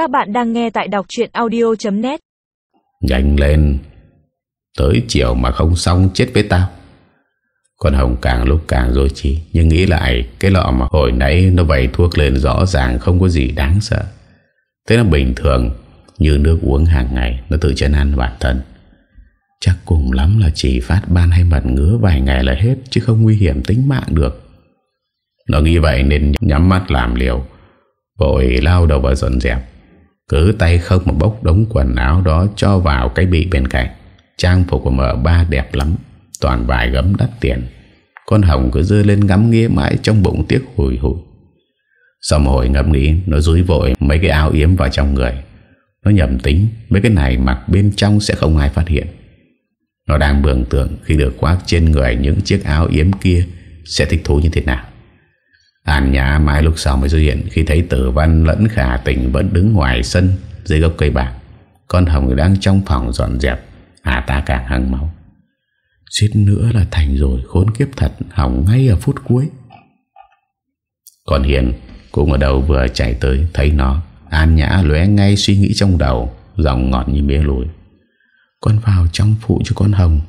Các bạn đang nghe tại đọc chuyện audio.net Nhanh lên. Tới chiều mà không xong, chết với tao. Con Hồng càng lúc càng rồi trí, Nhưng nghĩ lại, Cái lọ mà hồi nãy nó vẩy thuốc lên Rõ ràng không có gì đáng sợ. Thế là bình thường, Như nước uống hàng ngày, Nó tự chân ăn bản thân. Chắc cùng lắm là chỉ phát ban hay mật ngứa vài ngày là hết, Chứ không nguy hiểm tính mạng được. Nó nghĩ vậy nên nhắm mắt làm liều, Vội lao đầu vào dọn dẹp. Cứ tay không mà bốc đống quần áo đó Cho vào cái bị bên cạnh. Trang phục của mợ ba đẹp lắm, Toàn vài gấm đắt tiền. Con Hồng cứ dưa lên ngắm nghía mãi Trong bụng tiếc hùi hùi Sau một hồi ngẫm nghĩ, Nó rúi vội mấy cái áo yếm vào trong người. Nó nhầm tính, Mấy cái này mặc bên trong sẽ không ai phát hiện. Nó đang bường tượng Khi được khoác trên người những chiếc áo yếm kia, Sẽ thích thú như thế nào. An Nhã mãi lúc sau mới xuất hiện Khi thấy tử văn lẫn khả tình Vẫn đứng ngoài sân dưới gốc cây bạc. Con Hồng đang trong phòng dọn dẹp À ta càng hăng máu. Suýt nữa là thành rồi, Khốn kiếp thật, hỏng ngay ở phút cuối. Còn Hiền Cũng ở đầu vừa chạy tới, Thấy nó. An Nhã lóe ngay suy nghĩ trong đầu, Giọng ngọt như mía lùi. Con vào trong phụ cho con Hồng,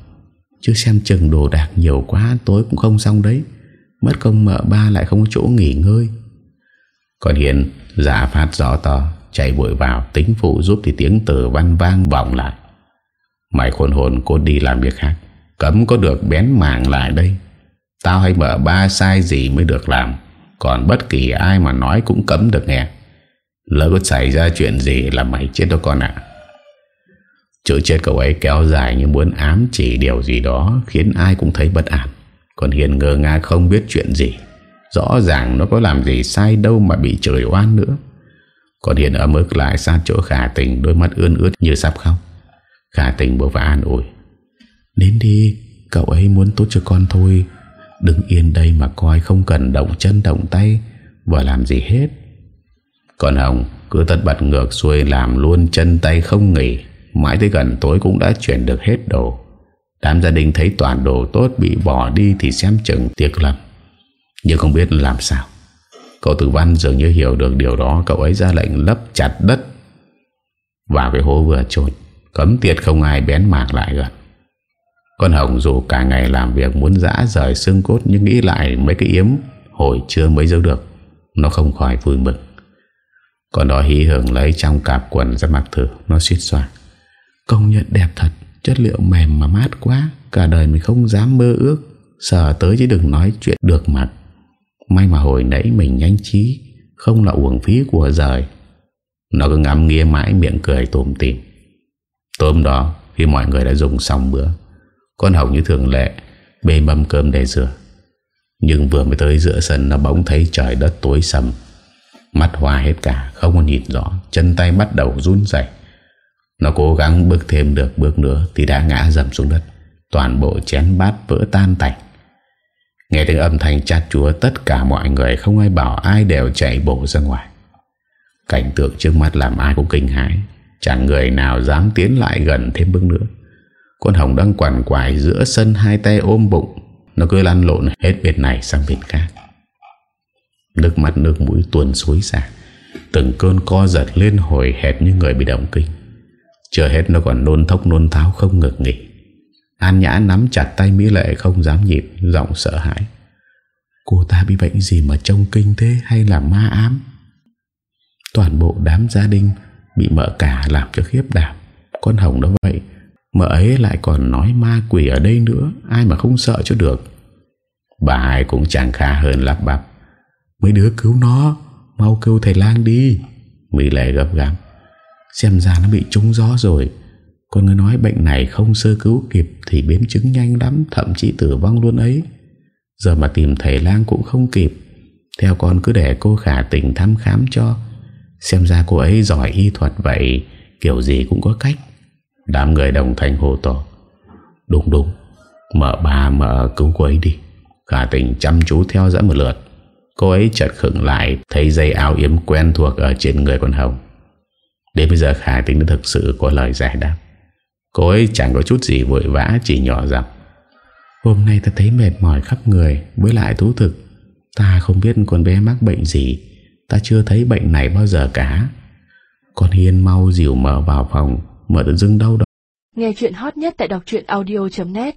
Chứ xem chừng đồ đạc nhiều quá, Tối cũng không xong đấy. Mất công mợ ba lại không có chỗ nghỉ ngơi. Còn Hiền Giả phát gió to, Chạy vội vào, tính phụ giúp thì tiếng tử văn vang vọng lại. Mày khôn hồn cô đi làm việc khác. Cấm có được bén mảng lại đây. Tao hay mợ ba sai gì mới được làm. Còn bất kỳ ai mà nói cũng cấm được nghe. Lỡ có xảy ra chuyện gì là mày chết đâu con ạ. Chữ chết cậu ấy kéo dài như muốn ám chỉ điều gì đó Khiến ai cũng thấy bất an. Còn Hiền ngờ ngà không biết chuyện gì. Rõ ràng nó có làm gì sai đâu mà bị trời oan nữa. Còn Hiền ở mức lại sát chỗ khả tình, Đôi mắt ươn ướt như sắp khóc. Khả tình bố và an ủi. Đến đi, Cậu ấy muốn tốt cho con thôi. Đứng yên đây mà coi, không cần động chân, động tay, Và làm gì hết. Còn Hồng cứ tất bật ngược xuôi, Làm luôn chân tay không nghỉ. Mãi tới gần tối cũng đã chuyển được hết đồ. Đám gia đình thấy toàn đồ tốt Bị bỏ đi thì xem chừng tiếc lắm. Nhưng không biết làm sao. Cậu tử văn dường như hiểu được điều đó. Cậu ấy ra lệnh lấp chặt đất Vào cái hố vừa trồn Cấm tiệt không ai bén mạc lại gần. Con Hồng dù cả ngày làm việc Muốn dã rời xương cốt Nhưng nghĩ lại mấy cái yếm Hồi chưa mới giấu được. Nó không khỏi vui mừng. Còn đó hí hưởng lấy trong cạp quần ra mặc thử. Nó suýt soạn. Công nhận đẹp thật. Chất liệu mềm mà mát quá, Cả đời mình không dám mơ ước, Sợ tới chứ đừng nói chuyện được mặt. May mà hồi nãy mình nhanh trí, Không là uổng phí của giời. Nó cứ ngắm nghía mãi miệng cười tùm tìm Tối hôm đó, khi mọi người đã dùng xong bữa, Con Hồng như thường lệ, Bê mâm cơm để rửa. Nhưng vừa mới tới giữa sân, Nó bỗng thấy trời đất tối sầm. Mắt hoa hết cả, Không có nhìn rõ, Chân tay bắt đầu run dậy nó cố gắng bước thêm được bước nữa Thì đã ngã dầm xuống đất. Toàn bộ chén bát vỡ tan tành. Nghe tiếng âm thanh chát chúa, Tất cả mọi người không ai bảo ai đều chạy bộ ra ngoài. Cảnh tượng trước mắt làm ai cũng kinh hãi. Chẳng người nào dám tiến lại gần thêm bước nữa. Con Hồng đang quằn quại giữa sân hai tay ôm bụng. Nó cứ lăn lộn hết bên này sang bên khác. Nước mắt nước mũi tuôn xối xả. Từng cơn co giật lên hồi hẹp như người bị động kinh. Chưa hết nó còn nôn thốc nôn tháo không ngực nghỉ An Nhã nắm chặt tay Mỹ Lệ không dám nhịp Giọng sợ hãi. Cô ta bị bệnh gì mà trông kinh thế Hay là ma ám? Toàn bộ đám gia đình Bị mợ cả làm cho khiếp đảm. Con Hồng đó vậy, Mợ ấy lại còn nói ma quỷ ở đây nữa, Ai mà không sợ cho được. Bà ai cũng chẳng khá hơn lắp bắp. Mấy đứa cứu nó, Mau kêu thầy lang đi. Mỹ lệ gấp gáp. Xem ra nó bị trúng gió rồi. Con người nói bệnh này không sơ cứu kịp Thì biến chứng nhanh lắm, Thậm chí tử vong luôn ấy. Giờ mà tìm thầy lang cũng không kịp. Theo con cứ để cô khả tình thăm khám cho. Xem ra cô ấy giỏi y thuật vậy, Kiểu gì cũng có cách. Đám người đồng thanh hồ to. Đúng đúng. Mở bà, mở cứu cô ấy đi. Khả tình chăm chú theo dõi một lượt. Cô ấy chợt khựng lại, Thấy dây áo yếm quen thuộc ở trên người con Hồng. Đến bây giờ khải tính đã thực sự có lời giải đáp. Cô ấy chẳng có chút gì vội vã, Chỉ nhỏ rằng Hôm nay ta thấy mệt mỏi khắp người, Với lại thú thực. Ta không biết con bé mắc bệnh gì. Ta chưa thấy bệnh này bao giờ cả. Con Hiên mau dịu mở vào phòng, Mở tự dưng đau đó Nghe chuyện hot nhất tại đọc audio.net